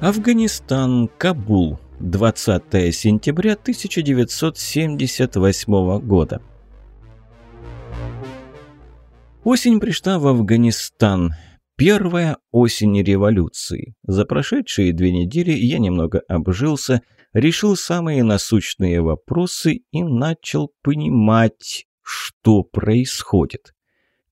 Афганистан, Кабул, 20 сентября 1978 года. Осень пришла в Афганистан. Первая осень революции. За прошедшие две недели я немного обжился, решил самые насущные вопросы и начал понимать, что происходит.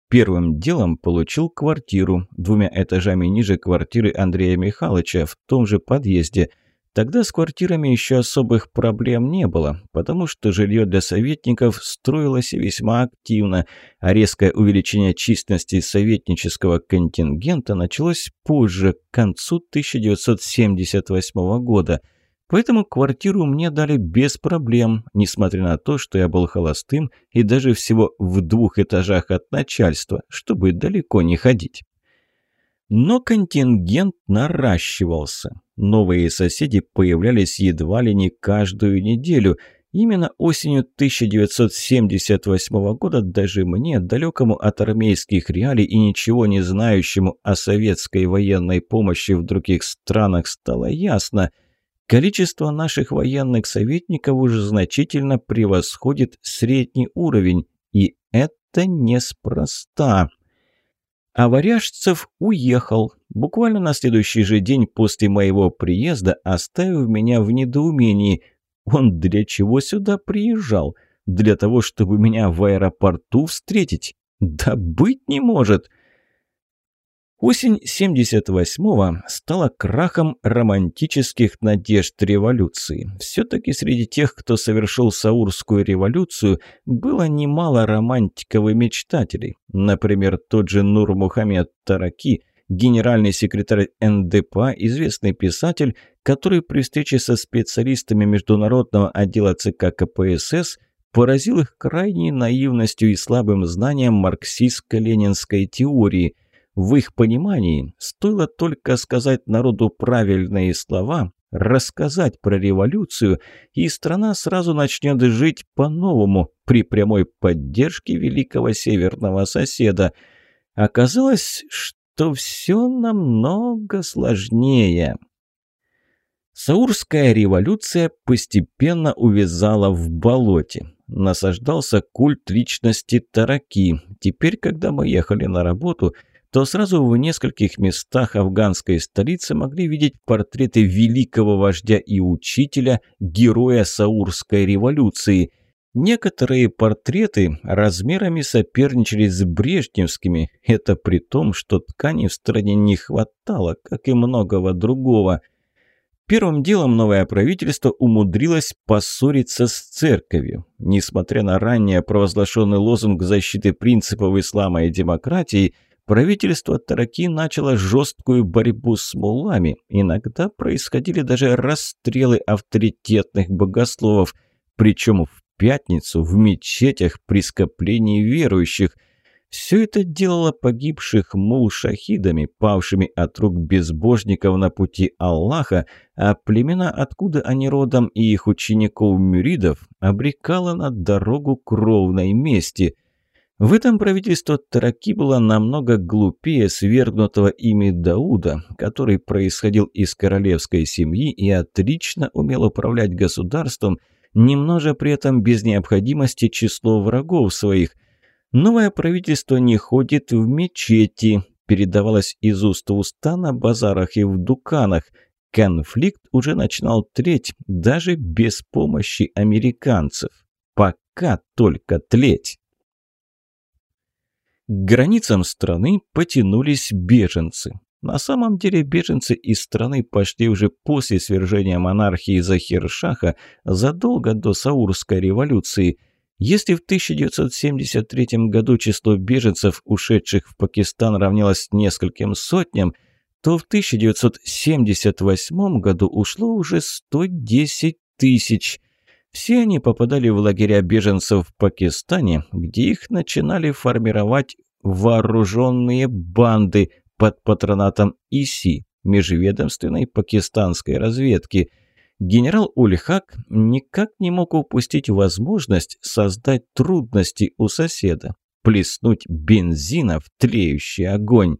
Первым делом получил квартиру, двумя этажами ниже квартиры Андрея Михайловича в том же подъезде. Тогда с квартирами еще особых проблем не было, потому что жилье для советников строилось весьма активно, а резкое увеличение численности советнического контингента началось позже, к концу 1978 года – Поэтому квартиру мне дали без проблем, несмотря на то, что я был холостым и даже всего в двух этажах от начальства, чтобы далеко не ходить. Но контингент наращивался. Новые соседи появлялись едва ли не каждую неделю. Именно осенью 1978 года даже мне, далекому от армейских реалий и ничего не знающему о советской военной помощи в других странах, стало ясно – Количество наших военных советников уже значительно превосходит средний уровень, и это неспроста. А Варяжцев уехал, буквально на следующий же день после моего приезда, оставив меня в недоумении. Он для чего сюда приезжал? Для того, чтобы меня в аэропорту встретить? Да быть не может! Осень 78-го стала крахом романтических надежд революции. Все-таки среди тех, кто совершил Саурскую революцию, было немало романтиков и мечтателей. Например, тот же Нур Мухаммед Тараки, генеральный секретарь НДПА, известный писатель, который при встрече со специалистами международного отдела ЦК КПСС поразил их крайней наивностью и слабым знанием марксистско-ленинской теории – в их понимании стоило только сказать народу правильные слова, рассказать про революцию, и страна сразу начнет жить по-новому при прямой поддержке великого северного соседа. Оказалось, что все намного сложнее. Саурская революция постепенно увязала в болоте. Насаждался культ личности Тараки. Теперь, когда мы ехали на работу – то сразу в нескольких местах афганской столицы могли видеть портреты великого вождя и учителя, героя Саурской революции. Некоторые портреты размерами соперничали с брежневскими, это при том, что ткани в стране не хватало, как и многого другого – Первым делом новое правительство умудрилось поссориться с церковью. Несмотря на ранее провозглашенный лозунг защиты принципов ислама и демократии, Правительство Тараки начало жесткую борьбу с мулами. Иногда происходили даже расстрелы авторитетных богословов, причем в пятницу в мечетях при скоплении верующих. Все это делало погибших мул шахидами, павшими от рук безбожников на пути Аллаха, а племена, откуда они родом и их учеников-мюридов, обрекало на дорогу кровной мести – в этом правительство Тараки было намного глупее свергнутого ими Дауда, который происходил из королевской семьи и отлично умел управлять государством, немножко при этом без необходимости число врагов своих. Новое правительство не ходит в мечети, передавалось из уст в уста на базарах и в дуканах. Конфликт уже начинал треть, даже без помощи американцев. Пока только тлеть. К границам страны потянулись беженцы. На самом деле беженцы из страны пошли уже после свержения монархии Захиршаха задолго до Саурской революции. Если в 1973 году число беженцев, ушедших в Пакистан, равнялось нескольким сотням, то в 1978 году ушло уже 110 тысяч. Все они попадали в лагеря беженцев в Пакистане, где их начинали формировать вооруженные банды под патронатом ИСИ, межведомственной пакистанской разведки. Генерал Ульхак никак не мог упустить возможность создать трудности у соседа, плеснуть бензина в тлеющий огонь.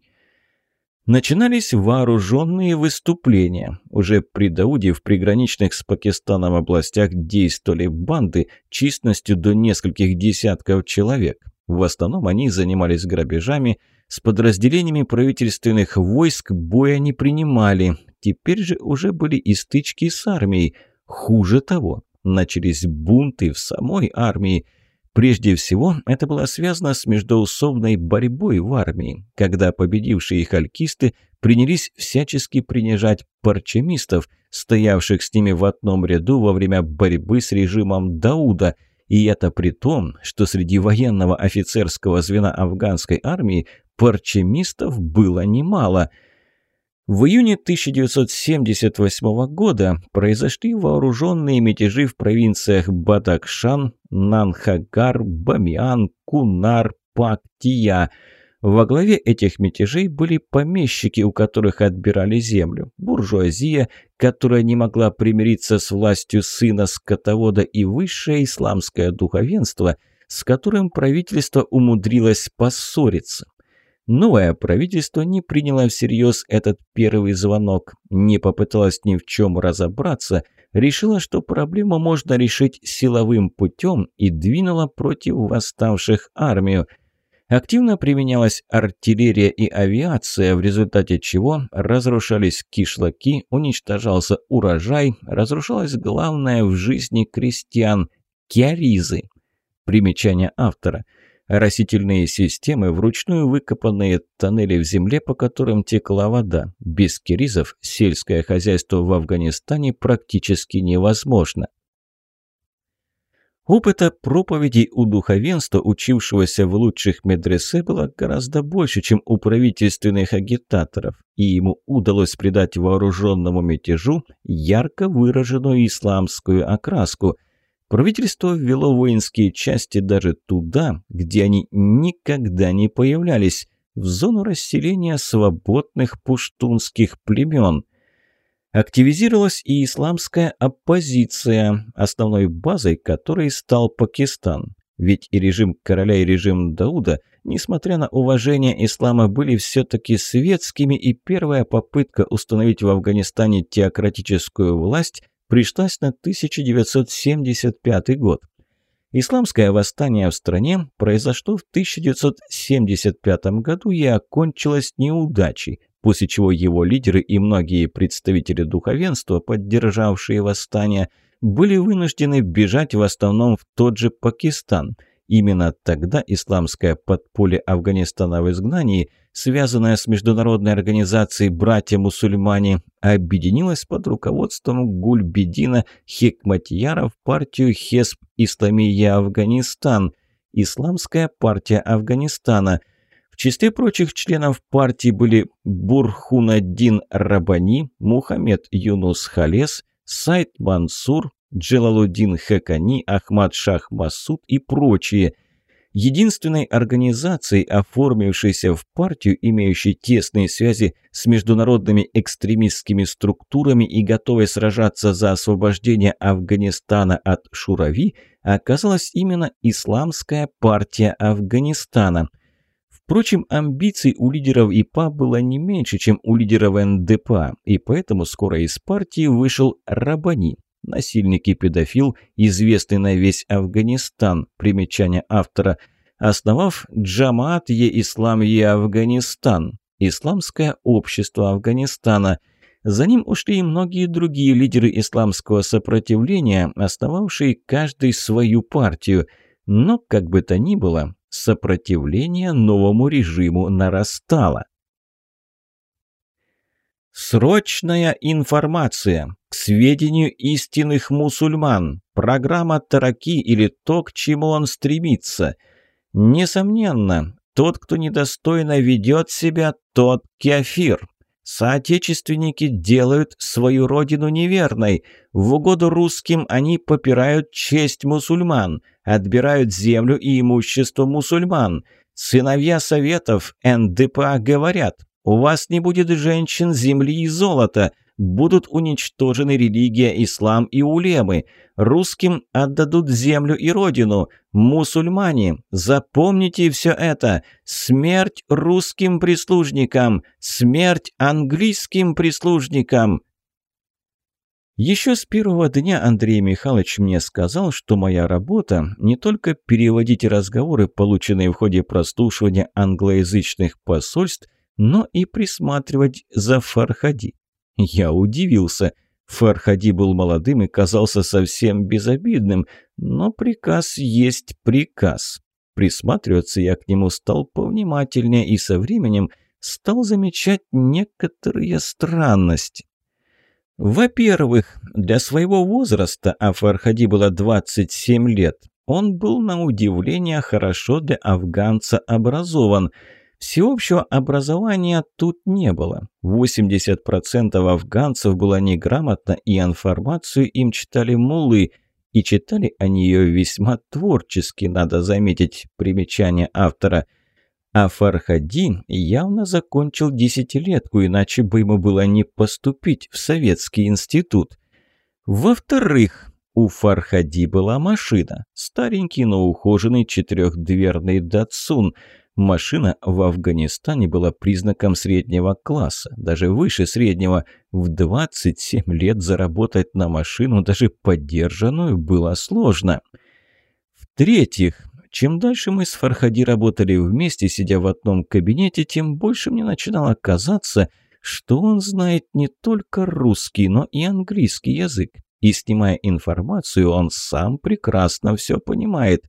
Начинались вооруженные выступления. Уже при Дауде в приграничных с Пакистаном областях действовали банды численностью до нескольких десятков человек. В основном они занимались грабежами, с подразделениями правительственных войск боя не принимали. Теперь же уже были и стычки с армией. Хуже того, начались бунты в самой армии – Прежде всего, это было связано с междоусобной борьбой в армии, когда победившие халькисты принялись всячески принижать парчемистов, стоявших с ними в одном ряду во время борьбы с режимом Дауда, и это при том, что среди военного офицерского звена афганской армии парчемистов было немало – в июне 1978 года произошли вооруженные мятежи в провинциях Бадакшан, Нанхагар, Бамиан, Кунар, Пактия. Во главе этих мятежей были помещики, у которых отбирали землю, буржуазия, которая не могла примириться с властью сына скотовода и высшее исламское духовенство, с которым правительство умудрилось поссориться. Новое правительство не приняло всерьез этот первый звонок, не попыталось ни в чем разобраться, решило, что проблему можно решить силовым путем и двинуло против восставших армию. Активно применялась артиллерия и авиация, в результате чего разрушались кишлаки, уничтожался урожай, разрушалось главное в жизни крестьян – киаризы. Примечание автора – Растительные системы, вручную выкопанные тоннели в земле, по которым текла вода. Без киризов сельское хозяйство в Афганистане практически невозможно. Опыта проповедей у духовенства, учившегося в лучших медресе, было гораздо больше, чем у правительственных агитаторов, и ему удалось придать вооруженному мятежу ярко выраженную исламскую окраску – Правительство ввело воинские части даже туда, где они никогда не появлялись, в зону расселения свободных пуштунских племен. Активизировалась и исламская оппозиция, основной базой которой стал Пакистан. Ведь и режим короля, и режим Дауда, несмотря на уважение ислама, были все-таки светскими, и первая попытка установить в Афганистане теократическую власть пришлась на 1975 год. Исламское восстание в стране произошло в 1975 году и окончилось неудачей, после чего его лидеры и многие представители духовенства, поддержавшие восстание, были вынуждены бежать в основном в тот же Пакистан – Именно тогда исламское подполье Афганистана в изгнании, связанное с международной организацией «Братья-мусульмане», объединилось под руководством Гульбедина Хикматьяра в партию Хесп Исламия Афганистан, Исламская партия Афганистана. В числе прочих членов партии были Бурхунаддин Рабани, Мухаммед Юнус Халес, Сайд Мансур, Джалалуддин Хакани, Ахмад Шах Масуд и прочие. Единственной организацией, оформившейся в партию, имеющей тесные связи с международными экстремистскими структурами и готовой сражаться за освобождение Афганистана от Шурави, оказалась именно Исламская партия Афганистана. Впрочем, амбиций у лидеров ИПА было не меньше, чем у лидеров НДПА, и поэтому скоро из партии вышел Рабани, насильник и педофил, известный на весь Афганистан, примечание автора, основав Джамаат-е-Ислам-е Афганистан, Исламское общество Афганистана. За ним ушли и многие другие лидеры исламского сопротивления, основавшие каждый свою партию. Но, как бы то ни было, сопротивление новому режиму нарастало. Срочная информация к сведению истинных мусульман. Программа Тараки или то, к чему он стремится. Несомненно, тот, кто недостойно ведет себя, тот кефир. Соотечественники делают свою родину неверной. В угоду русским они попирают честь мусульман, отбирают землю и имущество мусульман. Сыновья Советов НДПА говорят, у вас не будет женщин, земли и золота. Будут уничтожены религия, ислам и улемы. Русским отдадут землю и родину. Мусульмане, запомните все это. Смерть русским прислужникам, смерть английским прислужникам. Еще с первого дня Андрей Михайлович мне сказал, что моя работа не только переводить разговоры, полученные в ходе прослушивания англоязычных посольств, но и присматривать за Фархади. Я удивился. Фархади был молодым и казался совсем безобидным, но приказ есть приказ. Присматриваться я к нему стал повнимательнее и со временем стал замечать некоторые странности. Во-первых, для своего возраста, а Фархади было 27 лет, он был на удивление хорошо для афганца образован. Всеобщего образования тут не было. 80% афганцев было неграмотно, и информацию им читали мулы, и читали они ее весьма творчески, надо заметить, примечание автора – а Фархади явно закончил десятилетку, иначе бы ему было не поступить в советский институт. Во-вторых, у Фархади была машина. Старенький, но ухоженный четырехдверный Датсун. Машина в Афганистане была признаком среднего класса, даже выше среднего. В 27 лет заработать на машину, даже поддержанную, было сложно. В-третьих, чем дальше мы с Фархади работали вместе, сидя в одном кабинете, тем больше мне начинало казаться, что он знает не только русский, но и английский язык. И снимая информацию, он сам прекрасно все понимает.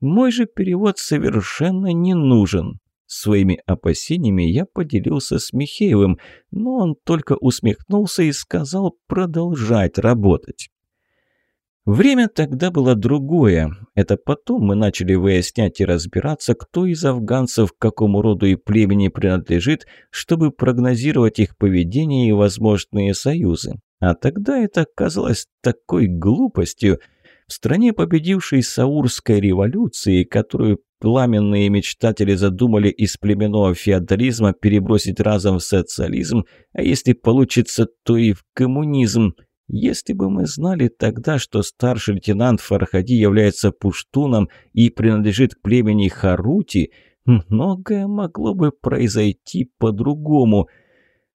Мой же перевод совершенно не нужен. Своими опасениями я поделился с Михеевым, но он только усмехнулся и сказал продолжать работать. Время тогда было другое. Это потом мы начали выяснять и разбираться, кто из афганцев к какому роду и племени принадлежит, чтобы прогнозировать их поведение и возможные союзы. А тогда это казалось такой глупостью. В стране, победившей Саурской революции, которую пламенные мечтатели задумали из племенного феодализма перебросить разом в социализм, а если получится, то и в коммунизм – если бы мы знали тогда, что старший лейтенант Фархади является пуштуном и принадлежит к племени Харути, многое могло бы произойти по-другому.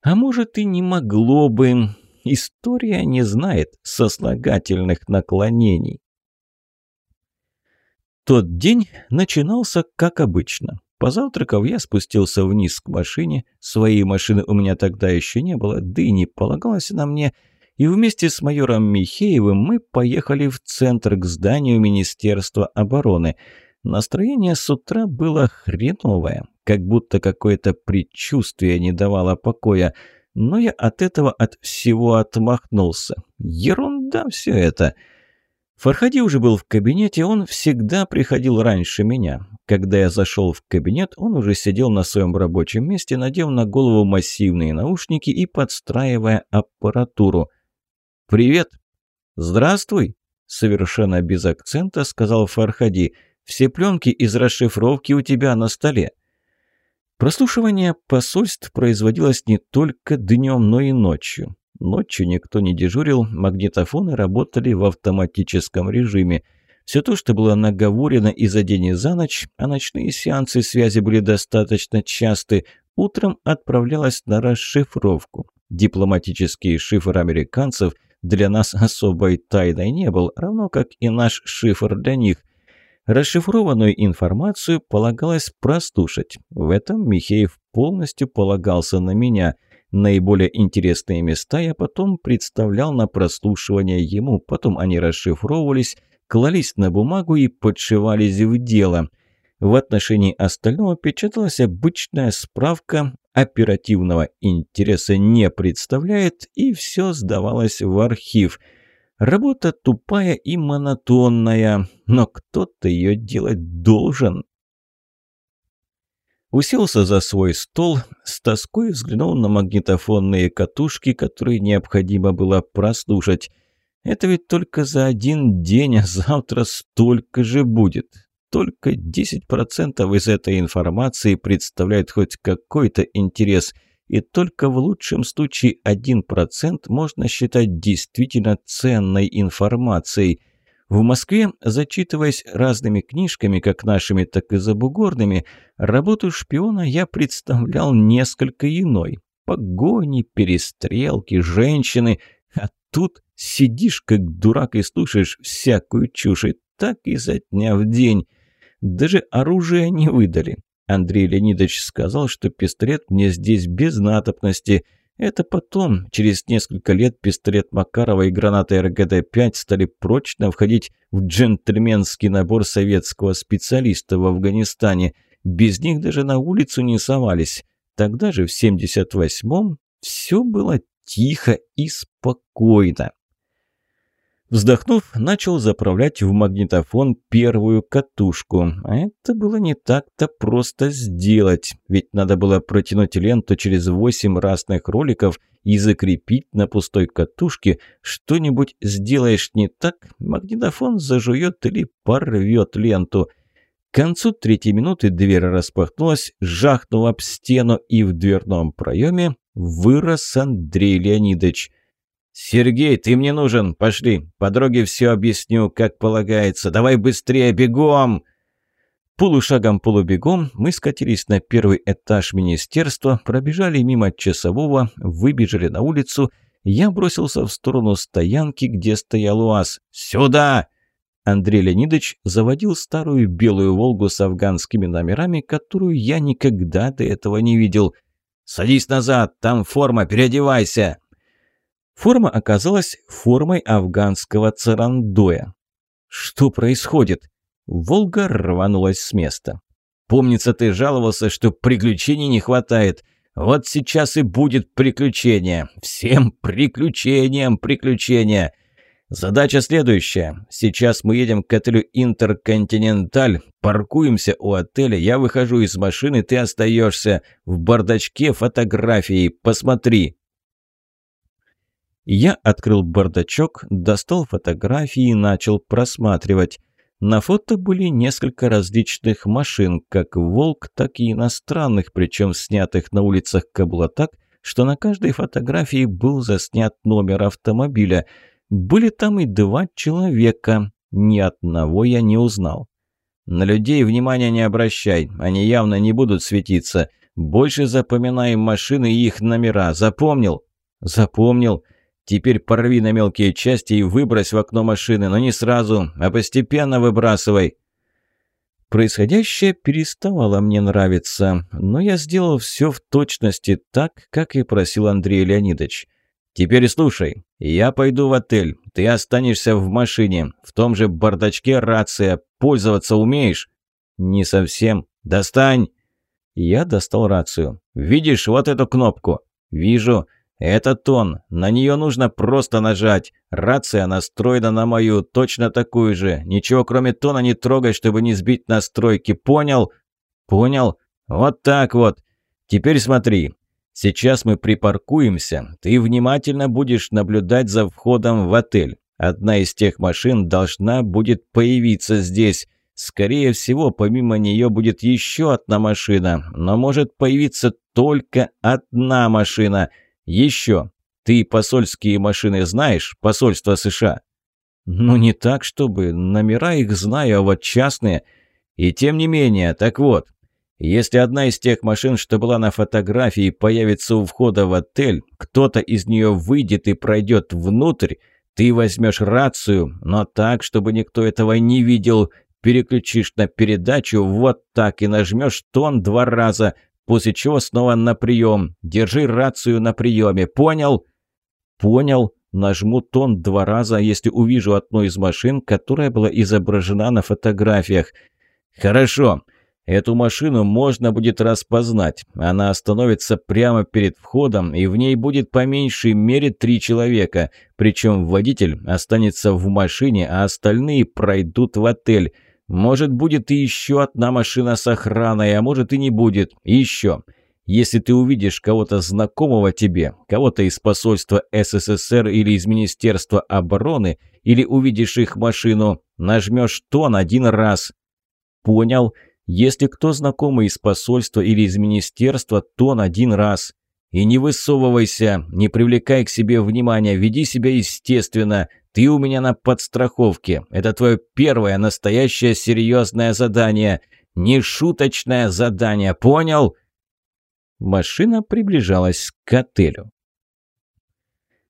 А может и не могло бы. История не знает сослагательных наклонений. Тот день начинался как обычно. Позавтракав, я спустился вниз к машине. Своей машины у меня тогда еще не было, да и не полагалось на мне – и вместе с майором Михеевым мы поехали в центр к зданию Министерства обороны. Настроение с утра было хреновое, как будто какое-то предчувствие не давало покоя. Но я от этого от всего отмахнулся. Ерунда все это. Фархади уже был в кабинете, он всегда приходил раньше меня. Когда я зашел в кабинет, он уже сидел на своем рабочем месте, надев на голову массивные наушники и подстраивая аппаратуру – «Привет!» «Здравствуй!» – совершенно без акцента сказал Фархади. «Все пленки из расшифровки у тебя на столе». Прослушивание посольств производилось не только днем, но и ночью. Ночью никто не дежурил, магнитофоны работали в автоматическом режиме. Все то, что было наговорено и за день, и за ночь, а ночные сеансы связи были достаточно часты, утром отправлялось на расшифровку. Дипломатический шифр американцев – для нас особой тайной не был, равно как и наш шифр для них. Расшифрованную информацию полагалось прослушать. В этом Михеев полностью полагался на меня. Наиболее интересные места я потом представлял на прослушивание ему, потом они расшифровывались, клались на бумагу и подшивались в дело. В отношении остального печаталась обычная справка оперативного интереса не представляет, и все сдавалось в архив. Работа тупая и монотонная, но кто-то ее делать должен. Уселся за свой стол, с тоской взглянул на магнитофонные катушки, которые необходимо было прослушать. Это ведь только за один день, а завтра столько же будет. Только 10% из этой информации представляет хоть какой-то интерес. и только в лучшем случае 1% можно считать действительно ценной информацией. В Москве, зачитываясь разными книжками, как нашими, так и забугорными, работу шпиона я представлял несколько иной. Погони, перестрелки, женщины. А тут сидишь как дурак и слушаешь всякую чушь, и так изо дня в день. Даже оружие не выдали. Андрей Леонидович сказал, что пистолет мне здесь без надобности. Это потом, через несколько лет, пистолет Макарова и граната РГД-5 стали прочно входить в джентльменский набор советского специалиста в Афганистане. Без них даже на улицу не совались. Тогда же, в 78-м, все было тихо и спокойно. Вздохнув, начал заправлять в магнитофон первую катушку. А это было не так-то просто сделать, ведь надо было протянуть ленту через восемь разных роликов и закрепить на пустой катушке. Что-нибудь сделаешь не так, магнитофон зажует или порвет ленту. К концу третьей минуты дверь распахнулась, жахнула об стену, и в дверном проеме вырос Андрей Леонидович – «Сергей, ты мне нужен. Пошли. По дороге все объясню, как полагается. Давай быстрее, бегом!» Полушагом-полубегом мы скатились на первый этаж министерства, пробежали мимо часового, выбежали на улицу. Я бросился в сторону стоянки, где стоял УАЗ. «Сюда!» Андрей Леонидович заводил старую белую «Волгу» с афганскими номерами, которую я никогда до этого не видел. «Садись назад, там форма, переодевайся!» Форма оказалась формой афганского царандоя. Что происходит? Волга рванулась с места. Помнится, ты жаловался, что приключений не хватает. Вот сейчас и будет приключение. Всем приключениям приключения. Задача следующая. Сейчас мы едем к отелю «Интерконтиненталь», паркуемся у отеля, я выхожу из машины, ты остаешься. В бардачке фотографии, посмотри. Я открыл бардачок, достал фотографии и начал просматривать. На фото были несколько различных машин, как «Волк», так и иностранных, причем снятых на улицах Кабула так, что на каждой фотографии был заснят номер автомобиля. Были там и два человека, ни одного я не узнал. «На людей внимания не обращай, они явно не будут светиться. Больше запоминаем машины и их номера, запомнил?» «Запомнил». Теперь порви на мелкие части и выбрось в окно машины, но не сразу, а постепенно выбрасывай». Происходящее переставало мне нравиться, но я сделал все в точности так, как и просил Андрей Леонидович. «Теперь слушай, я пойду в отель, ты останешься в машине, в том же бардачке рация, пользоваться умеешь?» «Не совсем. Достань!» Я достал рацию. «Видишь вот эту кнопку?» «Вижу. «Это тон. На нее нужно просто нажать. Рация настроена на мою, точно такую же. Ничего кроме тона не трогай, чтобы не сбить настройки. Понял?» «Понял. Вот так вот. Теперь смотри. Сейчас мы припаркуемся. Ты внимательно будешь наблюдать за входом в отель. Одна из тех машин должна будет появиться здесь. Скорее всего, помимо нее будет еще одна машина, но может появиться только одна машина». Еще. Ты посольские машины знаешь? Посольство США?» «Ну, не так, чтобы. Номера их знаю, а вот частные. И тем не менее, так вот, если одна из тех машин, что была на фотографии, появится у входа в отель, кто-то из нее выйдет и пройдет внутрь, ты возьмешь рацию, но так, чтобы никто этого не видел, переключишь на передачу вот так и нажмешь тон два раза, после чего снова на прием. Держи рацию на приеме, понял?» «Понял. Нажму тон два раза, если увижу одну из машин, которая была изображена на фотографиях. Хорошо. Эту машину можно будет распознать. Она остановится прямо перед входом, и в ней будет по меньшей мере три человека. Причем водитель останется в машине, а остальные пройдут в отель. Может, будет и еще одна машина с охраной, а может и не будет. И еще. Если ты увидишь кого-то знакомого тебе, кого-то из посольства СССР или из Министерства обороны, или увидишь их машину, нажмешь тон один раз. Понял? Если кто знакомый из посольства или из министерства, тон один раз. И не высовывайся, не привлекай к себе внимания, веди себя естественно. Ты у меня на подстраховке. Это твое первое настоящее серьезное задание. Не шуточное задание, понял?» Машина приближалась к отелю.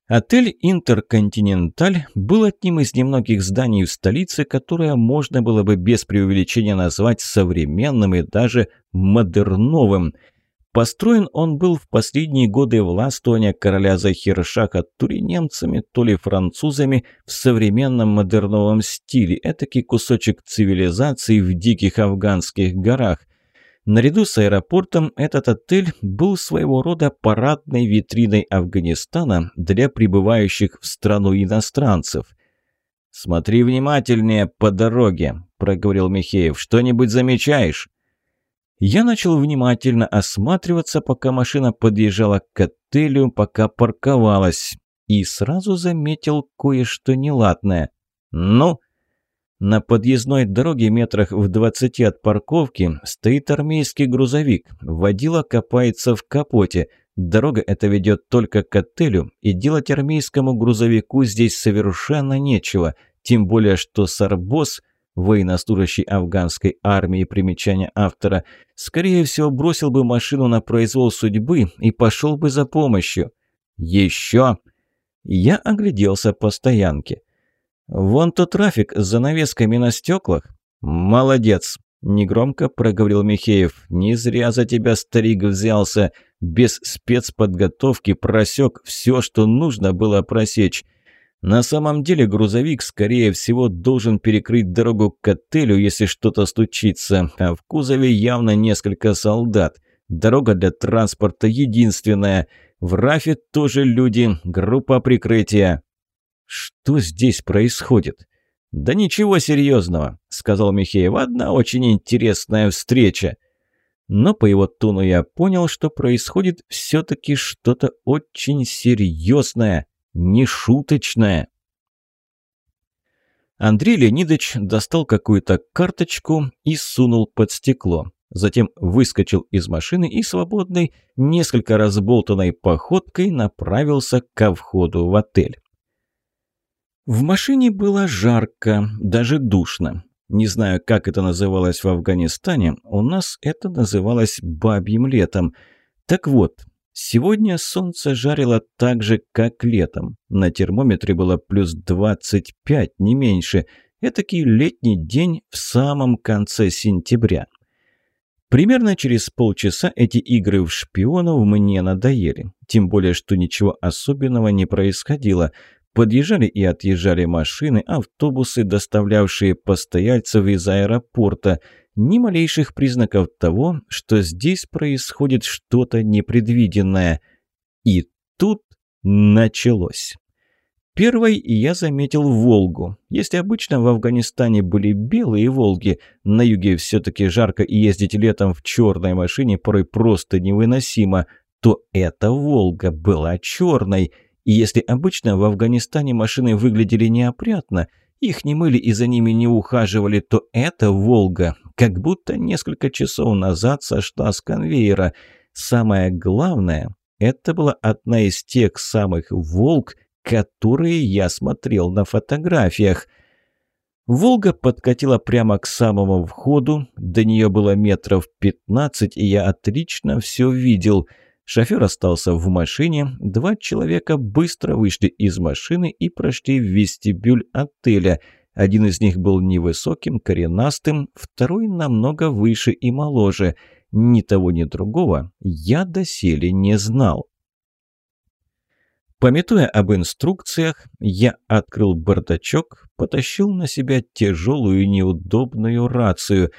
Отель «Интерконтиненталь» был одним из немногих зданий в столице, которое можно было бы без преувеличения назвать современным и даже модерновым – Построен он был в последние годы властвования короля Захиршаха то ли немцами, то ли французами в современном модерновом стиле, этакий кусочек цивилизации в диких афганских горах. Наряду с аэропортом этот отель был своего рода парадной витриной Афганистана для прибывающих в страну иностранцев. «Смотри внимательнее по дороге», – проговорил Михеев. «Что-нибудь замечаешь?» Я начал внимательно осматриваться, пока машина подъезжала к отелю, пока парковалась. И сразу заметил кое-что неладное. «Ну?» На подъездной дороге метрах в двадцати от парковки стоит армейский грузовик. Водила копается в капоте. Дорога эта ведет только к отелю, и делать армейскому грузовику здесь совершенно нечего. Тем более, что Сарбос – военнослужащий афганской армии, примечание автора, скорее всего бросил бы машину на произвол судьбы и пошел бы за помощью. Еще! Я огляделся по стоянке. «Вон тот трафик с занавесками на стеклах». «Молодец!» – негромко проговорил Михеев. «Не зря за тебя старик взялся. Без спецподготовки просек все, что нужно было просечь. На самом деле грузовик, скорее всего, должен перекрыть дорогу к отелю, если что-то случится, а в кузове явно несколько солдат. Дорога для транспорта единственная. В РАФе тоже люди, группа прикрытия. Что здесь происходит? Да ничего серьезного, сказал Михеев. Одна очень интересная встреча. Но по его тону я понял, что происходит все-таки что-то очень серьезное нешуточная. Андрей Леонидович достал какую-то карточку и сунул под стекло. Затем выскочил из машины и свободной, несколько разболтанной походкой направился ко входу в отель. В машине было жарко, даже душно. Не знаю, как это называлось в Афганистане, у нас это называлось «бабьим летом». Так вот, Сегодня солнце жарило так же, как летом. На термометре было плюс 25, не меньше. Этакий летний день в самом конце сентября. Примерно через полчаса эти игры в шпионов мне надоели. Тем более, что ничего особенного не происходило. Подъезжали и отъезжали машины, автобусы, доставлявшие постояльцев из аэропорта – ни малейших признаков того, что здесь происходит что-то непредвиденное. И тут началось. Первой я заметил Волгу. Если обычно в Афганистане были белые Волги, на юге все-таки жарко и ездить летом в черной машине порой просто невыносимо, то эта Волга была черной. И если обычно в Афганистане машины выглядели неопрятно, их не мыли и за ними не ухаживали, то эта «Волга» как будто несколько часов назад сошла с конвейера. Самое главное, это была одна из тех самых «Волк», которые я смотрел на фотографиях. «Волга» подкатила прямо к самому входу, до нее было метров пятнадцать, и я отлично все видел – Шофер остался в машине, два человека быстро вышли из машины и прошли в вестибюль отеля. Один из них был невысоким, коренастым, второй намного выше и моложе. Ни того, ни другого я доселе не знал. Пометуя об инструкциях, я открыл бардачок, потащил на себя тяжелую неудобную рацию.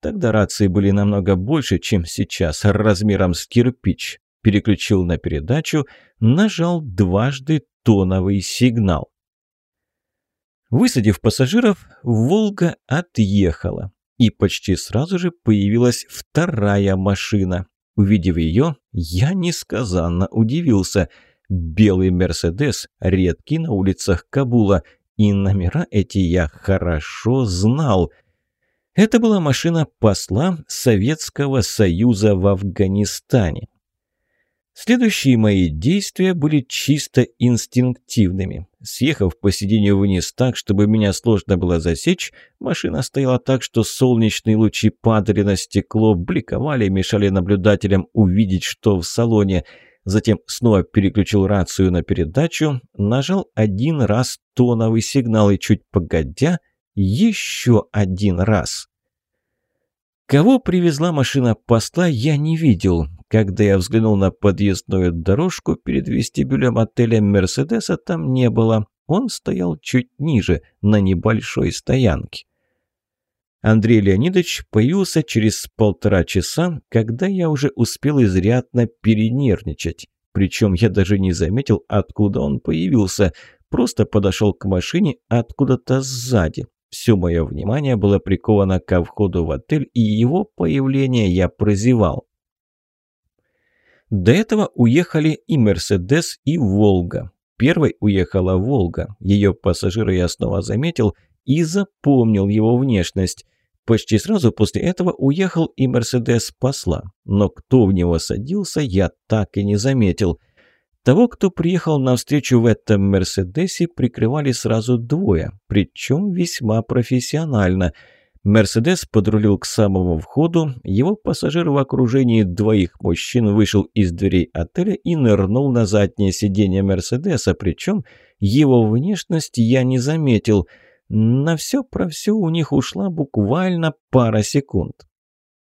Тогда рации были намного больше, чем сейчас, размером с кирпич переключил на передачу, нажал дважды тоновый сигнал. Высадив пассажиров, «Волга» отъехала, и почти сразу же появилась вторая машина. Увидев ее, я несказанно удивился. Белый «Мерседес» редкий на улицах Кабула, и номера эти я хорошо знал. Это была машина посла Советского Союза в Афганистане. Следующие мои действия были чисто инстинктивными. Съехав по сиденью вниз так, чтобы меня сложно было засечь, машина стояла так, что солнечные лучи падали на стекло, бликовали, мешали наблюдателям увидеть, что в салоне. Затем снова переключил рацию на передачу, нажал один раз тоновый сигнал и чуть погодя, еще один раз. Кого привезла машина посла, я не видел. Когда я взглянул на подъездную дорожку перед вестибюлем отеля «Мерседеса», там не было. Он стоял чуть ниже, на небольшой стоянке. Андрей Леонидович появился через полтора часа, когда я уже успел изрядно перенервничать. Причем я даже не заметил, откуда он появился. Просто подошел к машине откуда-то сзади. Все мое внимание было приковано ко входу в отель, и его появление я прозевал. До этого уехали и «Мерседес», и «Волга». Первой уехала «Волга». Ее пассажира я снова заметил и запомнил его внешность. Почти сразу после этого уехал и «Мерседес» посла. Но кто в него садился, я так и не заметил. Того, кто приехал навстречу в этом «Мерседесе», прикрывали сразу двое, причем весьма профессионально – Мерседес подрулил к самому входу, его пассажир в окружении двоих мужчин вышел из дверей отеля и нырнул на заднее сиденье Мерседеса, причем его внешность я не заметил. На все про все у них ушла буквально пара секунд.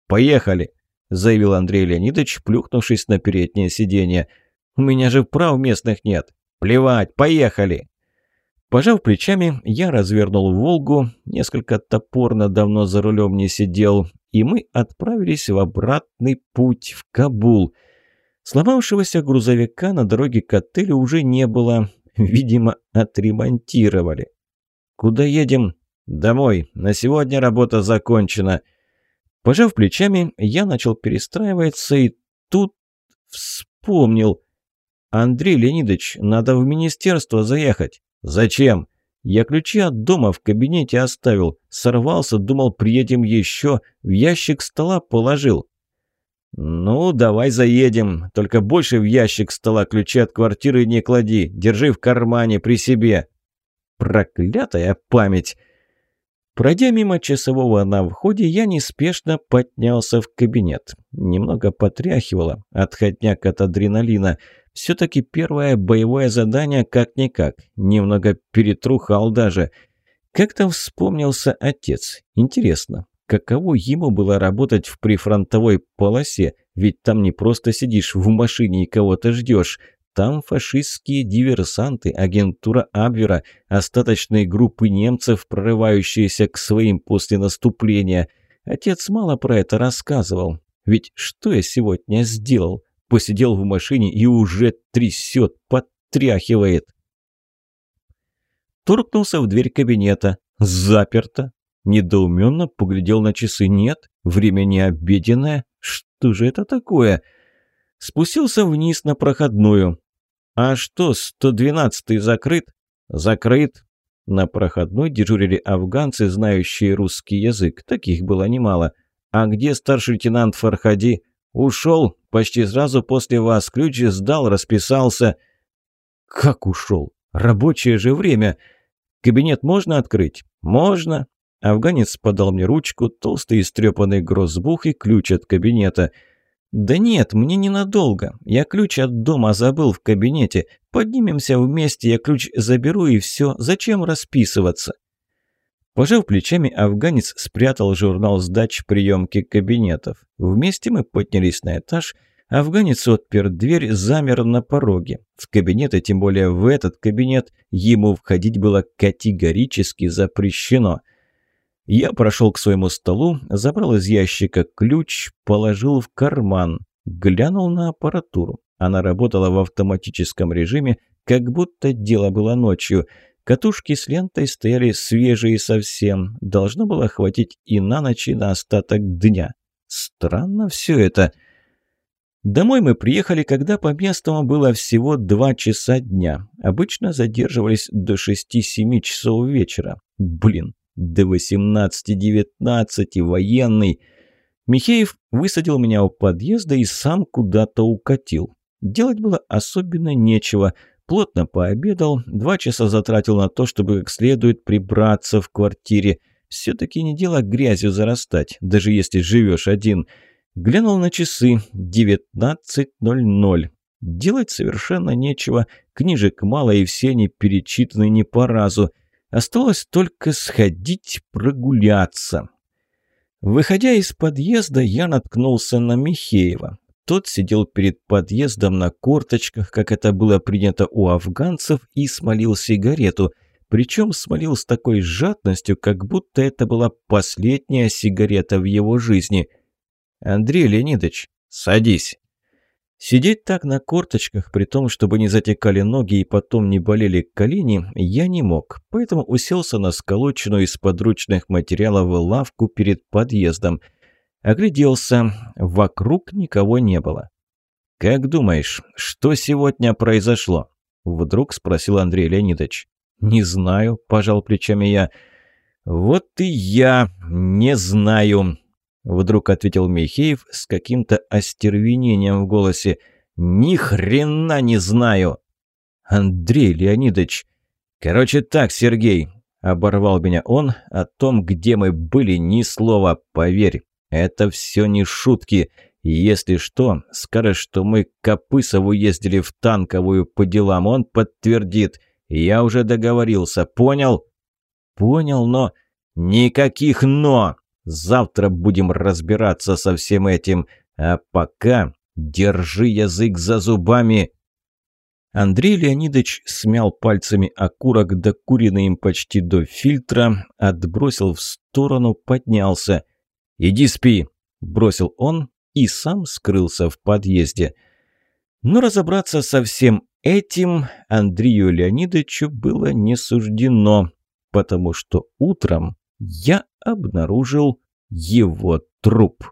«Поехали!» – заявил Андрей Леонидович, плюхнувшись на переднее сиденье. «У меня же прав местных нет!» «Плевать, поехали!» Пожав плечами, я развернул «Волгу», несколько топорно давно за рулем не сидел, и мы отправились в обратный путь в Кабул. Сломавшегося грузовика на дороге к отелю уже не было, видимо, отремонтировали. «Куда едем?» «Домой. На сегодня работа закончена». Пожав плечами, я начал перестраиваться и тут вспомнил. «Андрей Леонидович, надо в министерство заехать». «Зачем?» «Я ключи от дома в кабинете оставил. Сорвался, думал, приедем еще. В ящик стола положил». «Ну, давай заедем. Только больше в ящик стола ключи от квартиры не клади. Держи в кармане при себе». «Проклятая память!» Пройдя мимо часового на входе, я неспешно поднялся в кабинет. Немного потряхивало, отходняк от адреналина – все-таки первое боевое задание как-никак. Немного перетрухал даже. Как-то вспомнился отец. Интересно, каково ему было работать в прифронтовой полосе? Ведь там не просто сидишь в машине и кого-то ждешь. Там фашистские диверсанты, агентура Абвера, остаточные группы немцев, прорывающиеся к своим после наступления. Отец мало про это рассказывал. Ведь что я сегодня сделал? Посидел в машине и уже трясет, подтряхивает. Торкнулся в дверь кабинета. Заперто. Недоуменно поглядел на часы. Нет, время не обеденное. Что же это такое? Спустился вниз на проходную. А что, 112-й закрыт? Закрыт. На проходной дежурили афганцы, знающие русский язык. Таких было немало. А где старший лейтенант Фархади? Ушел. Почти сразу после вас ключ сдал, расписался. Как ушел? Рабочее же время. Кабинет можно открыть? Можно. Афганец подал мне ручку, толстый истрепанный грозбух и ключ от кабинета. «Да нет, мне ненадолго. Я ключ от дома забыл в кабинете. Поднимемся вместе, я ключ заберу и все. Зачем расписываться?» Пожав плечами, афганец спрятал журнал сдач приемки кабинетов. Вместе мы поднялись на этаж. Афганец отпер дверь, замер на пороге. В кабинет, и тем более в этот кабинет, ему входить было категорически запрещено. Я прошел к своему столу, забрал из ящика ключ, положил в карман, глянул на аппаратуру. Она работала в автоматическом режиме, как будто дело было ночью – Катушки с лентой стояли свежие совсем. Должно было хватить и на ночь, и на остаток дня. Странно все это. Домой мы приехали, когда по местному было всего два часа дня. Обычно задерживались до 6-7 часов вечера. Блин, до 18-19 военный. Михеев высадил меня у подъезда и сам куда-то укатил. Делать было особенно нечего. Плотно пообедал, два часа затратил на то, чтобы как следует прибраться в квартире. Все-таки не дело грязью зарастать, даже если живешь один. Глянул на часы. 19.00. Делать совершенно нечего. Книжек мало, и все они перечитаны не по разу. Осталось только сходить прогуляться. Выходя из подъезда, я наткнулся на Михеева. Тот сидел перед подъездом на корточках, как это было принято у афганцев, и смолил сигарету. Причем смолил с такой жадностью, как будто это была последняя сигарета в его жизни. «Андрей Леонидович, садись». Сидеть так на корточках, при том, чтобы не затекали ноги и потом не болели колени, я не мог, поэтому уселся на сколоченную из подручных материалов лавку перед подъездом. Огляделся, вокруг никого не было. «Как думаешь, что сегодня произошло?» Вдруг спросил Андрей Леонидович. «Не знаю», – пожал плечами я. «Вот и я не знаю», Вдруг ответил Михеев с каким-то остервенением в голосе. «Ни хрена не знаю!» «Андрей Леонидович!» «Короче так, Сергей!» Оборвал меня он. «О том, где мы были, ни слова, поверь. Это все не шутки. Если что, скажешь, что мы к Копысову ездили в танковую по делам, он подтвердит. Я уже договорился, понял?» «Понял, но...» «Никаких «но!» Завтра будем разбираться со всем этим. А пока держи язык за зубами». Андрей Леонидович смял пальцами окурок, докуренный им почти до фильтра, отбросил в сторону, поднялся. «Иди спи!» – бросил он и сам скрылся в подъезде. Но разобраться со всем этим Андрею Леонидовичу было не суждено, потому что утром я обнаружил его труп.